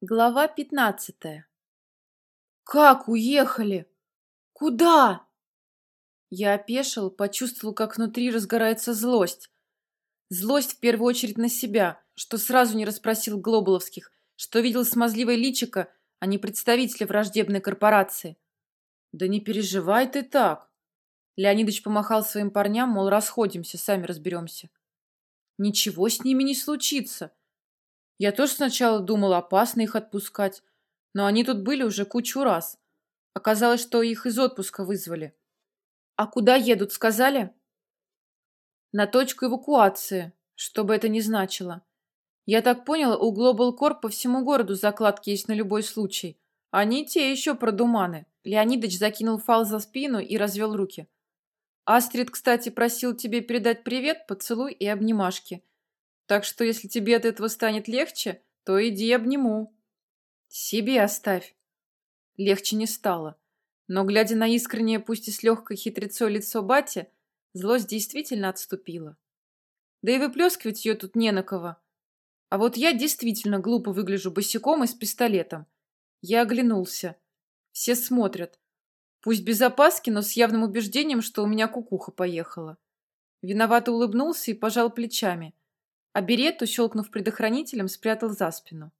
Глава пятнадцатая. «Как уехали? Куда?» Я опешил, почувствовал, как внутри разгорается злость. Злость в первую очередь на себя, что сразу не расспросил Глобуловских, что видел смазливое личико, а не представителя враждебной корпорации. «Да не переживай ты так!» Леонидович помахал своим парням, мол, расходимся, сами разберемся. «Ничего с ними не случится!» Я тоже сначала думал, опасно их отпускать, но они тут были уже кучу раз. Оказалось, что их из отпуска вызвали. А куда едут, сказали? На точку эвакуации, что бы это ни значило. Я так понял, у Global Corp по всему городу закладки есть на любой случай. Они те еще продуманы. Леонидыч закинул фал за спину и развел руки. Астрид, кстати, просил тебе передать привет, поцелуй и обнимашки. Так что, если тебе от этого станет легче, то иди обниму. Себе оставь. Легче не стало. Но, глядя на искреннее, пусть и с легкой хитрецой лицо бати, злость действительно отступила. Да и выплескивать ее тут не на кого. А вот я действительно глупо выгляжу босиком и с пистолетом. Я оглянулся. Все смотрят. Пусть без опаски, но с явным убеждением, что у меня кукуха поехала. Виновато улыбнулся и пожал плечами а берету, щелкнув предохранителем, спрятал за спину.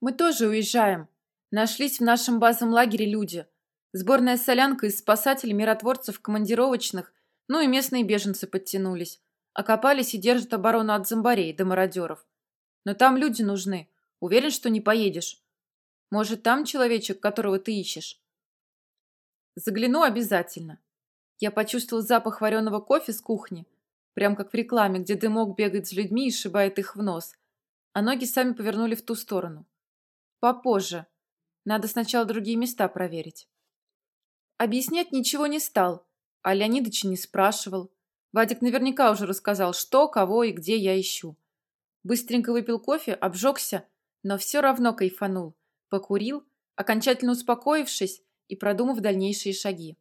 «Мы тоже уезжаем. Нашлись в нашем базовом лагере люди. Сборная солянка из спасателей, миротворцев, командировочных, ну и местные беженцы подтянулись. Окопались и держат оборону от зомбарей до мародеров. Но там люди нужны. Уверен, что не поедешь. Может, там человечек, которого ты ищешь?» «Загляну обязательно». Я почувствовал запах вареного кофе с кухни, Прям как в рекламе, где дымок бегает с людьми и сшибает их в нос. А ноги сами повернули в ту сторону. Попозже. Надо сначала другие места проверить. Объяснять ничего не стал, а Леонидыч не спрашивал. Вадик наверняка уже рассказал, что, кого и где я ищу. Быстренько выпил кофе, обжегся, но все равно кайфанул. Покурил, окончательно успокоившись и продумав дальнейшие шаги.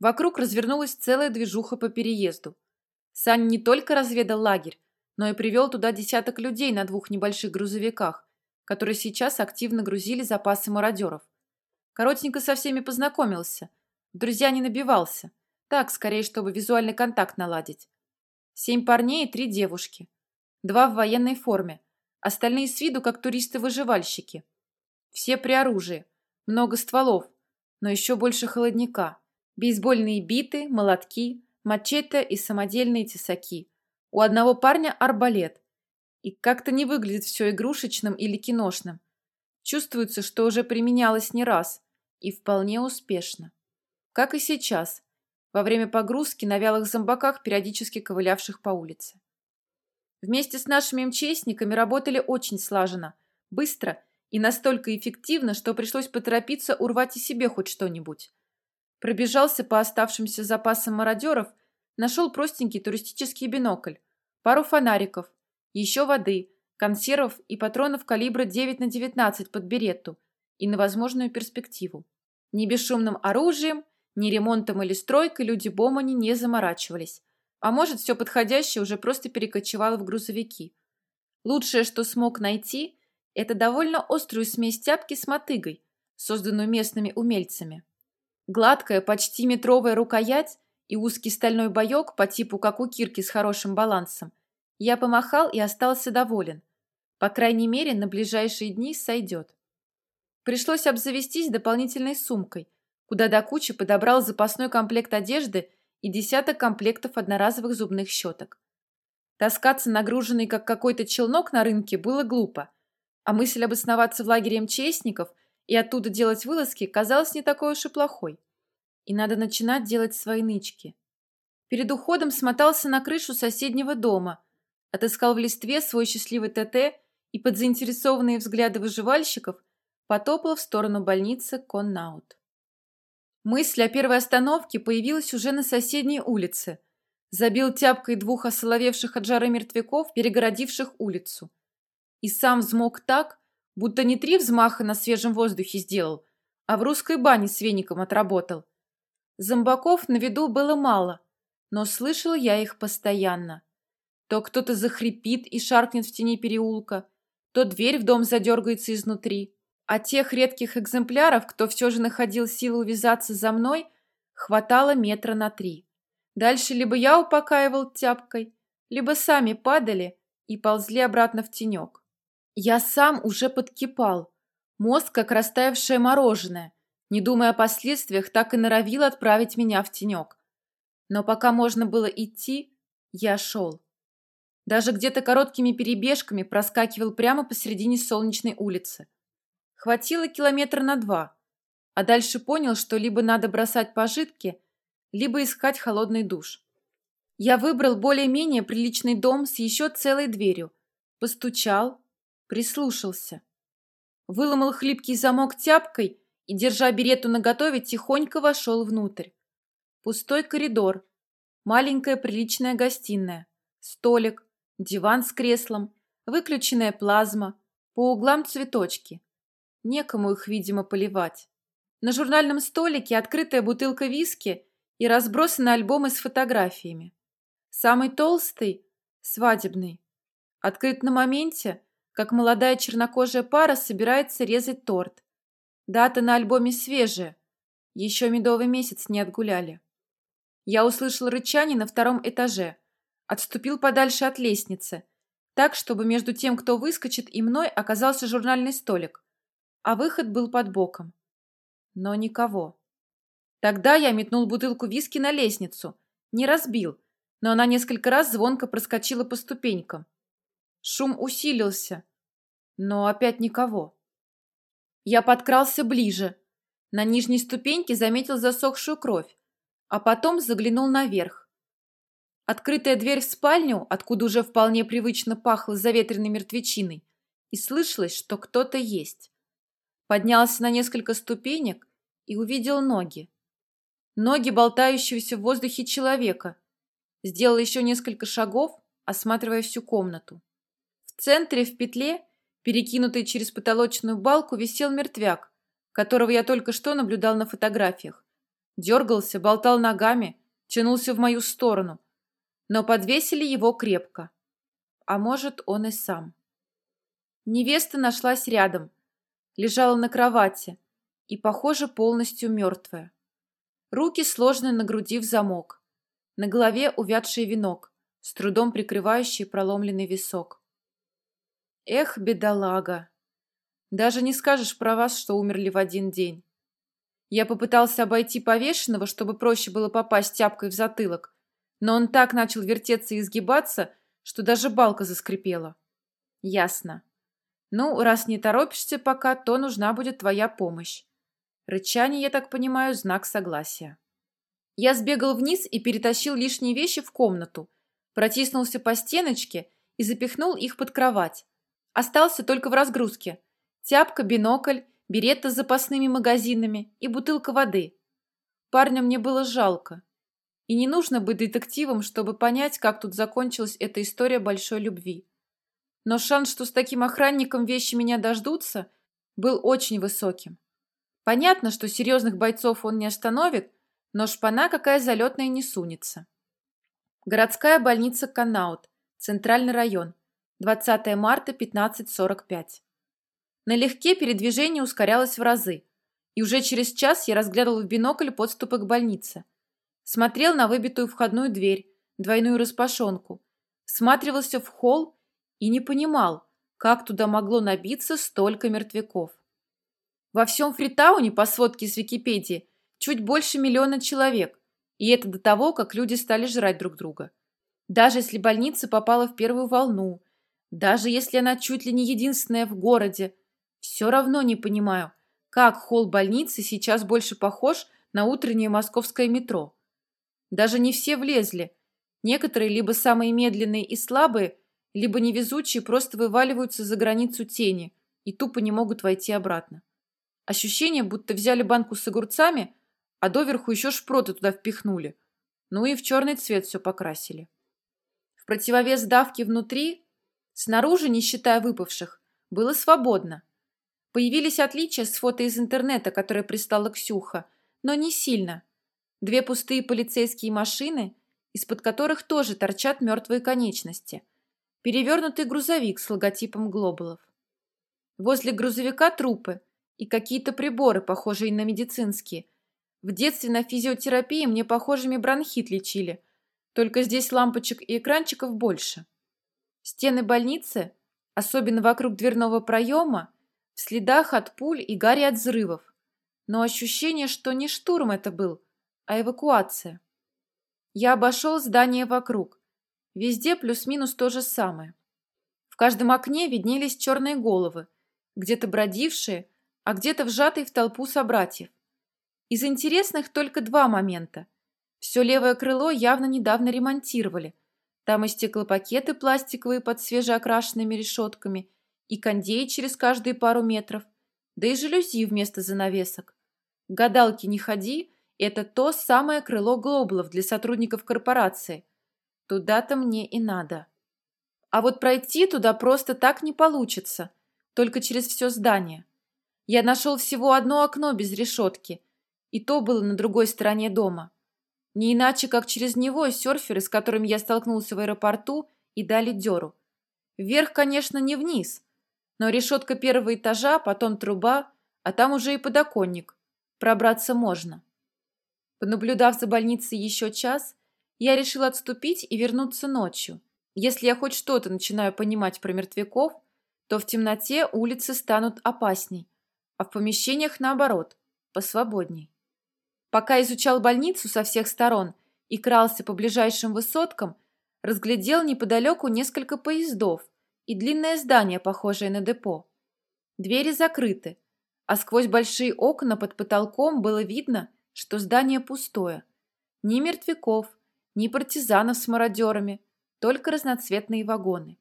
Вокруг развернулась целая движуха по переезду. Сань не только разведал лагерь, но и привел туда десяток людей на двух небольших грузовиках, которые сейчас активно грузили запасы мародеров. Коротенько со всеми познакомился. друзья не набивался. Так, скорее, чтобы визуальный контакт наладить. Семь парней и три девушки. Два в военной форме. Остальные с виду, как туристы-выживальщики. Все при оружии. Много стволов, но еще больше холодника. Бейсбольные биты, молотки, мачете и самодельные тесаки. У одного парня арбалет. И как-то не выглядит все игрушечным или киношным. Чувствуется, что уже применялось не раз. И вполне успешно. Как и сейчас, во время погрузки на вялых зомбаках, периодически ковылявших по улице. Вместе с нашими МЧСниками работали очень слаженно, быстро и настолько эффективно, что пришлось поторопиться урвать и себе хоть что-нибудь. Пробежался по оставшимся запасам мародеров, нашел простенький туристический бинокль, пару фонариков, еще воды, консервов и патронов калибра 9 на 19 под беретту и на возможную перспективу. Ни бесшумным оружием, ни ремонтом или стройкой люди Бомани не заморачивались. А может, все подходящее уже просто перекочевало в грузовики. Лучшее, что смог найти, это довольно острую смесь тяпки с мотыгой, созданную местными умельцами. Гладкая, почти метровая рукоять и узкий стальной боек по типу как у кирки с хорошим балансом. Я помахал и остался доволен. По крайней мере, на ближайшие дни сойдет. Пришлось обзавестись дополнительной сумкой, куда до кучи подобрал запасной комплект одежды и десяток комплектов одноразовых зубных щеток. Таскаться нагруженный, как какой-то челнок на рынке, было глупо, а мысль обосноваться в лагере МЧСников – и оттуда делать вылазки казалось не такой уж и плохой. И надо начинать делать свои нычки. Перед уходом смотался на крышу соседнего дома, отыскал в листве свой счастливый ТТ и под заинтересованные взгляды выживальщиков потопал в сторону больницы Коннаут. Мысль о первой остановке появилась уже на соседней улице. Забил тяпкой двух осоловевших от жары мертвяков, перегородивших улицу. И сам взмок так, Будто не три взмаха на свежем воздухе сделал, а в русской бане с веником отработал. Зомбаков на виду было мало, но слышал я их постоянно. То кто-то захрипит и шаркнет в тени переулка, то дверь в дом задергается изнутри. А тех редких экземпляров, кто все же находил силы увязаться за мной, хватало метра на три. Дальше либо я упокаивал тяпкой, либо сами падали и ползли обратно в тенек. Я сам уже подкипал, мозг как растаявшее мороженое, не думая о последствиях, так и норовил отправить меня в тенек. Но пока можно было идти, я шел. Даже где-то короткими перебежками проскакивал прямо посередине солнечной улицы. Хватило километра на два, а дальше понял, что либо надо бросать пожитки, либо искать холодный душ. Я выбрал более-менее приличный дом с еще целой дверью, постучал, прислушался. Выломал хлипкий замок тяпкой и, держа берету наготове, тихонько вошел внутрь. Пустой коридор, маленькая приличная гостиная, столик, диван с креслом, выключенная плазма, по углам цветочки. Некому их, видимо, поливать. На журнальном столике открытая бутылка виски и разбросаны альбомы с фотографиями. Самый толстый – свадебный. Открыт на моменте, как молодая чернокожая пара собирается резать торт. Дата на альбоме свежая. Еще медовый месяц не отгуляли. Я услышал рычание на втором этаже. Отступил подальше от лестницы. Так, чтобы между тем, кто выскочит, и мной оказался журнальный столик. А выход был под боком. Но никого. Тогда я метнул бутылку виски на лестницу. Не разбил, но она несколько раз звонко проскочила по ступенькам. Шум усилился, но опять никого. Я подкрался ближе. На нижней ступеньке заметил засохшую кровь, а потом заглянул наверх. Открытая дверь в спальню, откуда уже вполне привычно пахло заветренной мертвечиной, и слышалось, что кто-то есть. Поднялся на несколько ступенек и увидел ноги. Ноги болтающегося в воздухе человека. Сделал еще несколько шагов, осматривая всю комнату. В центре в петле Перекинутый через потолочную балку висел мертвяк, которого я только что наблюдал на фотографиях. Дергался, болтал ногами, тянулся в мою сторону. Но подвесили его крепко. А может, он и сам. Невеста нашлась рядом. Лежала на кровати и, похоже, полностью мертвая. Руки сложены на груди в замок. На голове увядший венок, с трудом прикрывающий проломленный висок. Эх, бедолага. Даже не скажешь про вас, что умерли в один день. Я попытался обойти повешенного, чтобы проще было попасть тяпкой в затылок, но он так начал вертеться и изгибаться, что даже балка заскрипела. Ясно. Ну, раз не торопишься пока, то нужна будет твоя помощь. Рычание, я так понимаю, знак согласия. Я сбегал вниз и перетащил лишние вещи в комнату, протиснулся по стеночке и запихнул их под кровать, Остался только в разгрузке. Тяпка, бинокль, беретта с запасными магазинами и бутылка воды. Парня мне было жалко. И не нужно быть детективом, чтобы понять, как тут закончилась эта история большой любви. Но шанс, что с таким охранником вещи меня дождутся, был очень высоким. Понятно, что серьезных бойцов он не остановит, но шпана какая залетная не сунется. Городская больница Канаут, центральный район – 20 марта, 15.45. Налегке передвижение ускорялось в разы, и уже через час я разглядывал в бинокль подступы к больнице. Смотрел на выбитую входную дверь, двойную распашонку, всматривался в холл и не понимал, как туда могло набиться столько мертвяков. Во всем Фритауне, по сводке с Википедии, чуть больше миллиона человек, и это до того, как люди стали жрать друг друга. Даже если больница попала в первую волну, даже если она чуть ли не единственная в городе, все равно не понимаю, как холл больницы сейчас больше похож на утреннее московское метро. Даже не все влезли. Некоторые либо самые медленные и слабые, либо невезучие просто вываливаются за границу тени и тупо не могут войти обратно. Ощущение, будто взяли банку с огурцами, а доверху еще шпроты туда впихнули. Ну и в черный цвет все покрасили. В противовес давки внутри Снаружи, не считая выпавших, было свободно. Появились отличия с фото из интернета, которое прислала Ксюха, но не сильно. Две пустые полицейские машины, из-под которых тоже торчат мертвые конечности. Перевернутый грузовик с логотипом глобалов. Возле грузовика трупы и какие-то приборы, похожие на медицинские. В детстве на физиотерапии мне похожими бронхит лечили, только здесь лампочек и экранчиков больше. Стены больницы, особенно вокруг дверного проема, в следах от пуль и гари от взрывов. Но ощущение, что не штурм это был, а эвакуация. Я обошел здание вокруг. Везде плюс-минус то же самое. В каждом окне виднелись черные головы, где-то бродившие, а где-то вжатые в толпу собратьев. Из интересных только два момента. Все левое крыло явно недавно ремонтировали. Там и стеклопакеты пластиковые под свежеокрашенными решетками, и кондеи через каждые пару метров, да и жалюзи вместо занавесок. Гадалки не ходи, это то самое крыло глобалов для сотрудников корпорации. Туда-то мне и надо. А вот пройти туда просто так не получится – только через все здание. Я нашел всего одно окно без решетки, и то было на другой стороне дома. Не иначе, как через него серферы, с которыми я столкнулся в аэропорту, и дали дёру. Вверх, конечно, не вниз, но решетка первого этажа, потом труба, а там уже и подоконник. Пробраться можно. Понаблюдав за больницей еще час, я решил отступить и вернуться ночью. Если я хоть что-то начинаю понимать про мертвяков, то в темноте улицы станут опасней, а в помещениях, наоборот, посвободней. Пока изучал больницу со всех сторон и крался по ближайшим высоткам, разглядел неподалеку несколько поездов и длинное здание, похожее на депо. Двери закрыты, а сквозь большие окна под потолком было видно, что здание пустое. Ни мертвяков, ни партизанов с мародерами, только разноцветные вагоны.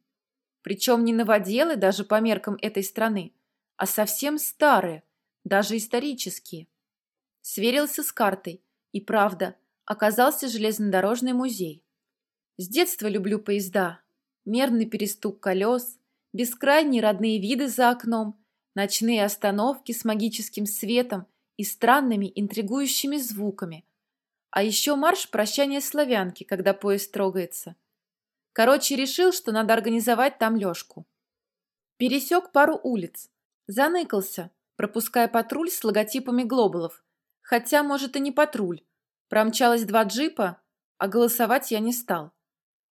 Причем не новоделы даже по меркам этой страны, а совсем старые, даже исторические. Сверился с картой, и правда, оказался железнодорожный музей. С детства люблю поезда. Мерный перестук колес, бескрайние родные виды за окном, ночные остановки с магическим светом и странными интригующими звуками. А еще марш прощания славянки, когда поезд трогается – Короче, решил, что надо организовать там лёжку. Пересек пару улиц. Заныкался, пропуская патруль с логотипами глобалов. Хотя, может, и не патруль. Промчалось два джипа, а голосовать я не стал.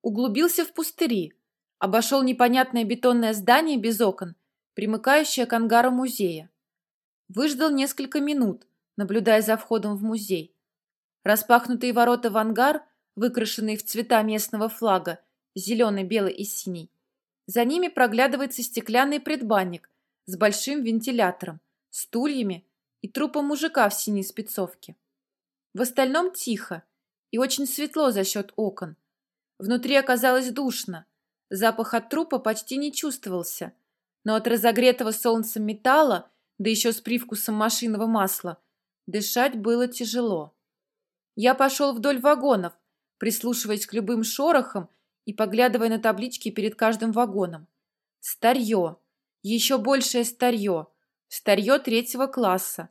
Углубился в пустыри. Обошел непонятное бетонное здание без окон, примыкающее к ангару музея. Выждал несколько минут, наблюдая за входом в музей. Распахнутые ворота в ангар, выкрашенные в цвета местного флага, зеленый, белый и синий. За ними проглядывается стеклянный предбанник с большим вентилятором, стульями и трупом мужика в синей спецовке. В остальном тихо и очень светло за счет окон. Внутри оказалось душно, запах от трупа почти не чувствовался, но от разогретого солнцем металла, да еще с привкусом машинного масла, дышать было тяжело. Я пошел вдоль вагонов, прислушиваясь к любым шорохам и поглядывая на таблички перед каждым вагоном. Старье. Еще большее старье. Старье третьего класса.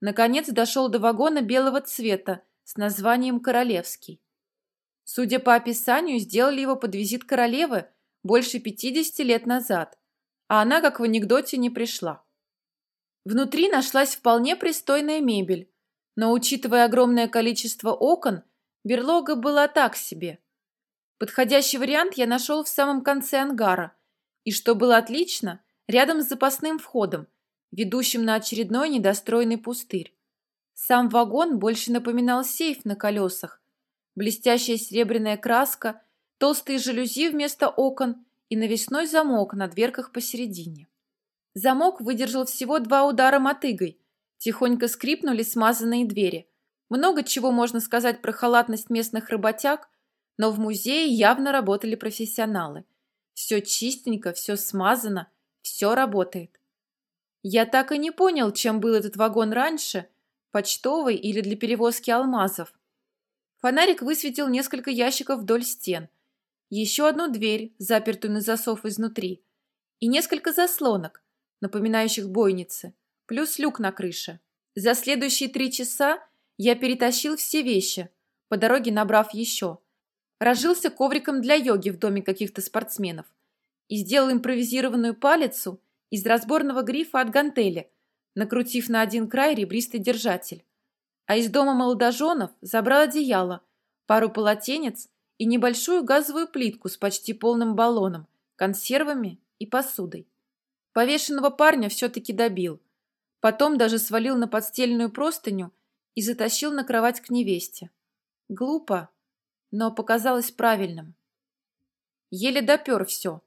Наконец дошел до вагона белого цвета с названием «Королевский». Судя по описанию, сделали его под визит королевы больше 50 лет назад, а она, как в анекдоте, не пришла. Внутри нашлась вполне пристойная мебель, но, учитывая огромное количество окон, берлога была так себе – Подходящий вариант я нашел в самом конце ангара, и, что было отлично, рядом с запасным входом, ведущим на очередной недостроенный пустырь. Сам вагон больше напоминал сейф на колесах. Блестящая серебряная краска, толстые жалюзи вместо окон и навесной замок на дверках посередине. Замок выдержал всего два удара мотыгой. Тихонько скрипнули смазанные двери. Много чего можно сказать про халатность местных работяг, но в музее явно работали профессионалы. Все чистенько, все смазано, все работает. Я так и не понял, чем был этот вагон раньше, почтовый или для перевозки алмазов. Фонарик высветил несколько ящиков вдоль стен, еще одну дверь, запертую на засов изнутри, и несколько заслонок, напоминающих бойницы, плюс люк на крыше. За следующие три часа я перетащил все вещи, по дороге набрав еще – разжился ковриком для йоги в доме каких-то спортсменов и сделал импровизированную палицу из разборного грифа от гантели, накрутив на один край ребристый держатель. А из дома молодоженов забрал одеяло, пару полотенец и небольшую газовую плитку с почти полным баллоном, консервами и посудой. Повешенного парня все-таки добил. Потом даже свалил на подстельную простыню и затащил на кровать к невесте. Глупо, но показалось правильным. Еле допер все,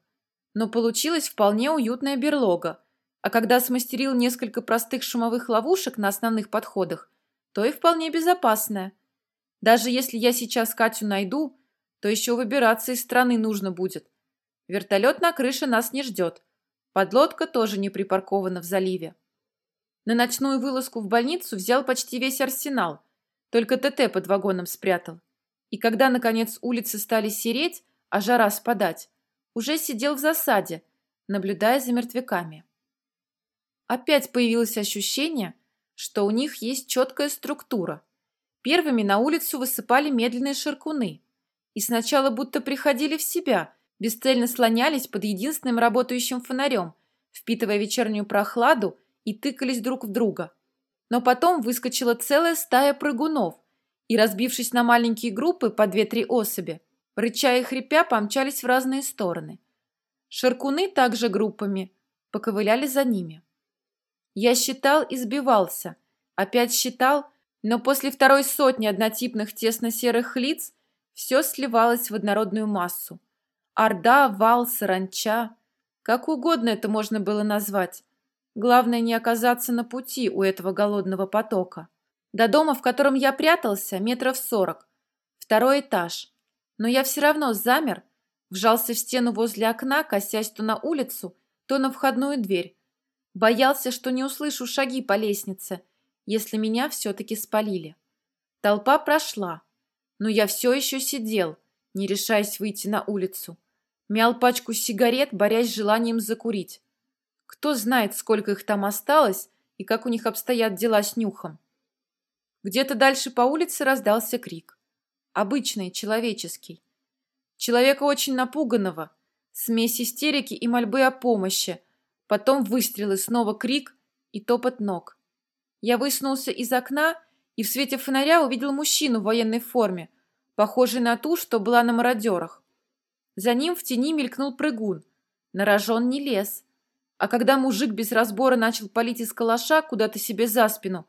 но получилась вполне уютная берлога, а когда смастерил несколько простых шумовых ловушек на основных подходах, то и вполне безопасная. Даже если я сейчас Катю найду, то еще выбираться из страны нужно будет. Вертолет на крыше нас не ждет. Подлодка тоже не припаркована в заливе. На ночную вылазку в больницу взял почти весь арсенал, только ТТ под вагоном спрятал. И когда, наконец, улицы стали сереть, а жара спадать, уже сидел в засаде, наблюдая за мертвяками. Опять появилось ощущение, что у них есть четкая структура. Первыми на улицу высыпали медленные ширкуны. И сначала будто приходили в себя, бесцельно слонялись под единственным работающим фонарем, впитывая вечернюю прохладу и тыкались друг в друга. Но потом выскочила целая стая прыгунов, и, разбившись на маленькие группы по две-три особи, рыча и хрипя, помчались в разные стороны. Шаркуны также группами поковыляли за ними. Я считал и сбивался, опять считал, но после второй сотни однотипных тесно-серых лиц все сливалось в однородную массу. Орда, вал, саранча. Как угодно это можно было назвать. Главное не оказаться на пути у этого голодного потока. До дома, в котором я прятался, метров сорок. Второй этаж. Но я все равно замер, вжался в стену возле окна, косясь то на улицу, то на входную дверь. Боялся, что не услышу шаги по лестнице, если меня все-таки спалили. Толпа прошла, но я все еще сидел, не решаясь выйти на улицу. Мял пачку сигарет, борясь с желанием закурить. Кто знает, сколько их там осталось и как у них обстоят дела с нюхом. Где-то дальше по улице раздался крик. Обычный, человеческий. Человека очень напуганного. Смесь истерики и мольбы о помощи. Потом выстрелы, снова крик и топот ног. Я высунулся из окна и в свете фонаря увидел мужчину в военной форме, похожий на ту, что была на мародерах. За ним в тени мелькнул прыгун. На рожон не лез. А когда мужик без разбора начал палить из калаша куда-то себе за спину,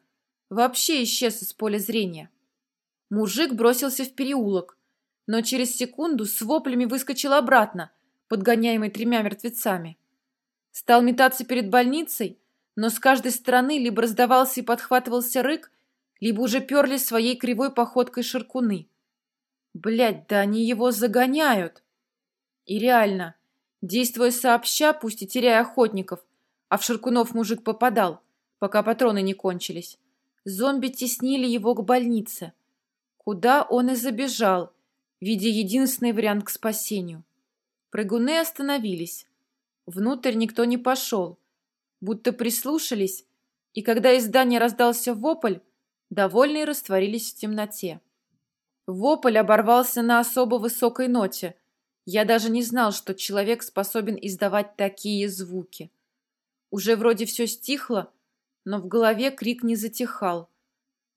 вообще исчез из поля зрения. Мужик бросился в переулок, но через секунду с воплями выскочил обратно, подгоняемый тремя мертвецами. Стал метаться перед больницей, но с каждой стороны либо раздавался и подхватывался рык, либо уже перли своей кривой походкой ширкуны. Блядь, да они его загоняют! И реально, действуя сообща, пусть и теряя охотников, а в Ширкунов мужик попадал, пока патроны не кончились, зомби теснили его к больнице, куда он и забежал, видя единственный вариант к спасению. Прыгуны остановились. Внутрь никто не пошел, будто прислушались, и когда из здания раздался вопль, довольные растворились в темноте. Вопль оборвался на особо высокой ноте. Я даже не знал, что человек способен издавать такие звуки. Уже вроде все стихло, но в голове крик не затихал,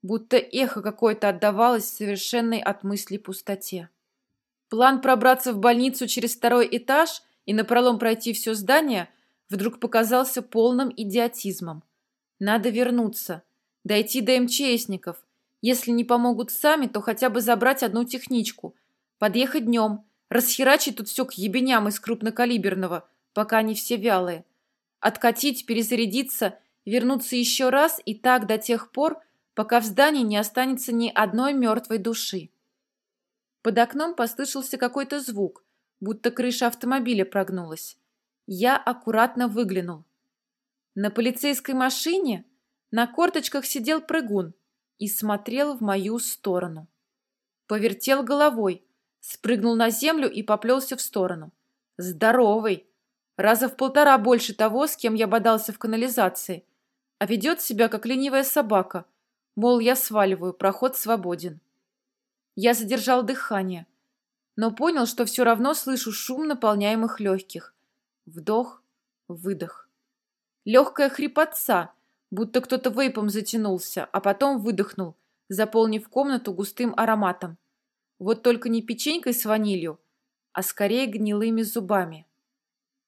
будто эхо какое-то отдавалось в совершенной от мысли пустоте. План пробраться в больницу через второй этаж и напролом пройти все здание вдруг показался полным идиотизмом. Надо вернуться, дойти до МЧСников, если не помогут сами, то хотя бы забрать одну техничку. Подъехать днем, расхерачить тут все к ебеням из крупнокалиберного, пока они все вялые. Откатить, перезарядиться, вернуться еще раз и так до тех пор, пока в здании не останется ни одной мертвой души. Под окном послышался какой-то звук, будто крыша автомобиля прогнулась. Я аккуратно выглянул. На полицейской машине на корточках сидел прыгун и смотрел в мою сторону. Повертел головой, спрыгнул на землю и поплелся в сторону. Здоровый! Раза в полтора больше того, с кем я бодался в канализации. А ведет себя, как ленивая собака. Мол, я сваливаю, проход свободен. Я задержал дыхание, но понял, что все равно слышу шум наполняемых легких. Вдох, выдох. Легкая хрипотца, будто кто-то вейпом затянулся, а потом выдохнул, заполнив комнату густым ароматом. Вот только не печенькой с ванилью, а скорее гнилыми зубами.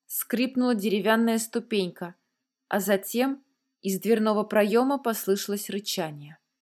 Скрипнула деревянная ступенька, а затем из дверного проема послышалось рычание.